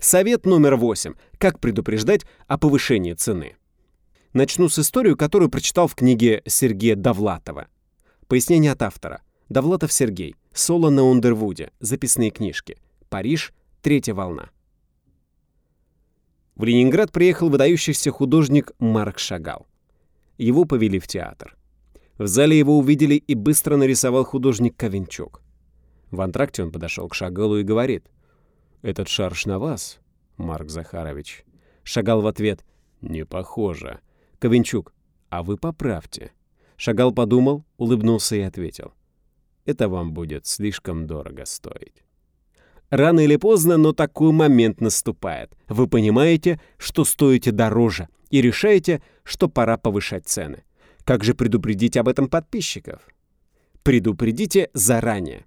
Совет номер восемь. Как предупреждать о повышении цены. Начну с истории, которую прочитал в книге Сергея Довлатова. Пояснение от автора. Довлатов Сергей. Соло на Ундервуде. Записные книжки. Париж. Третья волна. В Ленинград приехал выдающийся художник Марк Шагал. Его повели в театр. В зале его увидели и быстро нарисовал художник Ковенчук. В антракте он подошел к Шагалу и говорит — этот шарш на вас, Марк Захарович. Шагал в ответ. Не похоже. Ковенчук. А вы поправьте. Шагал подумал, улыбнулся и ответил. Это вам будет слишком дорого стоить. Рано или поздно, но такой момент наступает. Вы понимаете, что стоите дороже, и решаете, что пора повышать цены. Как же предупредить об этом подписчиков? Предупредите заранее.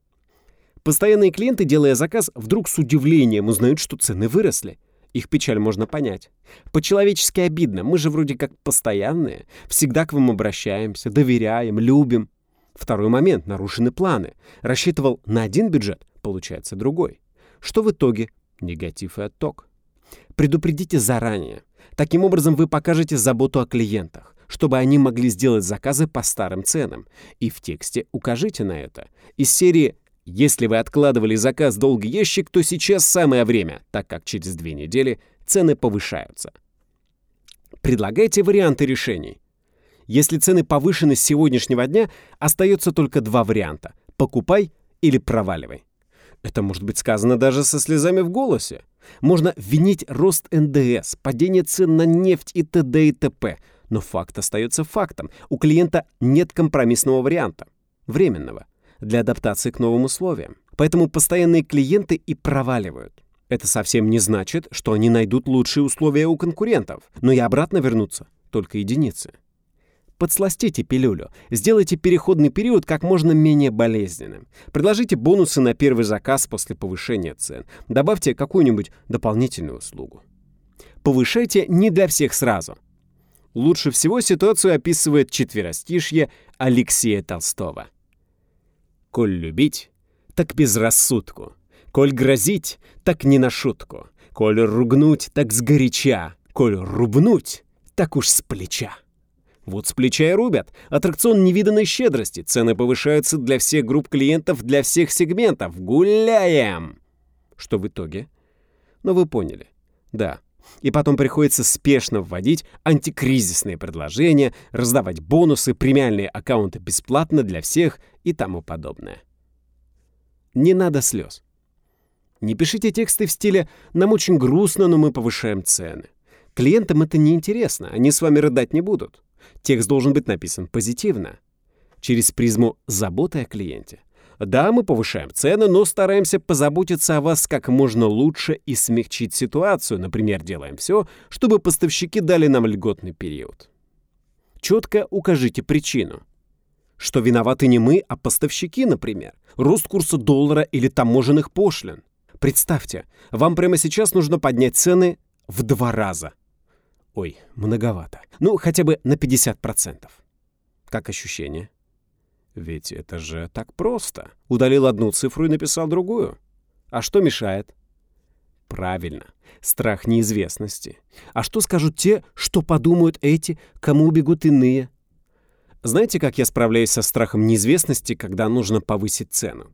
Постоянные клиенты, делая заказ, вдруг с удивлением узнают, что цены выросли. Их печаль можно понять. По-человечески обидно, мы же вроде как постоянные, всегда к вам обращаемся, доверяем, любим. Второй момент — нарушены планы. Рассчитывал на один бюджет, получается другой. Что в итоге? Негатив и отток. Предупредите заранее. Таким образом вы покажете заботу о клиентах, чтобы они могли сделать заказы по старым ценам. И в тексте укажите на это. Из серии если вы откладывали заказ долгий ящик, то сейчас самое время, так как через две недели цены повышаются. Предлагайте варианты решений. Если цены повышены с сегодняшнего дня, остается только два варианта – покупай или проваливай. Это может быть сказано даже со слезами в голосе. Можно винить рост НДС, падение цен на нефть и т.д. и т.п. Но факт остается фактом. У клиента нет компромиссного варианта. Временного для адаптации к новым условиям. Поэтому постоянные клиенты и проваливают. Это совсем не значит, что они найдут лучшие условия у конкурентов, но и обратно вернутся только единицы. Подсластите пилюлю, сделайте переходный период как можно менее болезненным. Предложите бонусы на первый заказ после повышения цен. Добавьте какую-нибудь дополнительную услугу. Повышайте не для всех сразу. Лучше всего ситуацию описывает четверостишье Алексея Толстого. Коль любить, так без рассудку. Коль грозить, так не на шутку. Коль ругнуть, так сгоряча. Коль рубнуть, так уж с плеча. Вот с плеча и рубят. Аттракцион невиданной щедрости. Цены повышаются для всех групп клиентов, для всех сегментов. Гуляем! Что в итоге? Ну, вы поняли. Да, и потом приходится спешно вводить антикризисные предложения, раздавать бонусы, премиальные аккаунты бесплатно для всех и тому подобное. Не надо слез. Не пишите тексты в стиле «нам очень грустно, но мы повышаем цены». Клиентам это не интересно, они с вами рыдать не будут. Текст должен быть написан позитивно, через призму заботы о клиенте. Да, мы повышаем цены, но стараемся позаботиться о вас как можно лучше и смягчить ситуацию. Например, делаем все, чтобы поставщики дали нам льготный период. Четко укажите причину. Что виноваты не мы, а поставщики, например. Рост курса доллара или таможенных пошлин. Представьте, вам прямо сейчас нужно поднять цены в два раза. Ой, многовато. Ну, хотя бы на 50%. Как ощущение? Ведь это же так просто. Удалил одну цифру и написал другую. А что мешает? Правильно. Страх неизвестности. А что скажут те, что подумают эти, кому убегут иные? Знаете, как я справляюсь со страхом неизвестности, когда нужно повысить цену?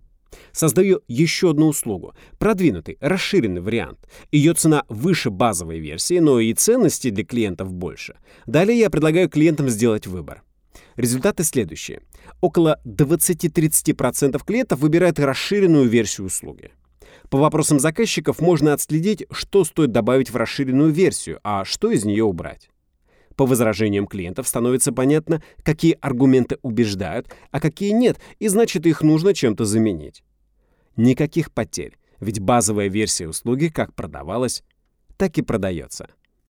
Создаю еще одну услугу. Продвинутый, расширенный вариант. Ее цена выше базовой версии, но и ценности для клиентов больше. Далее я предлагаю клиентам сделать выбор. Результаты следующие. Около 20-30% клиентов выбирают расширенную версию услуги. По вопросам заказчиков можно отследить, что стоит добавить в расширенную версию, а что из нее убрать. По возражениям клиентов становится понятно, какие аргументы убеждают, а какие нет, и значит их нужно чем-то заменить. Никаких потерь, ведь базовая версия услуги как продавалась, так и продается.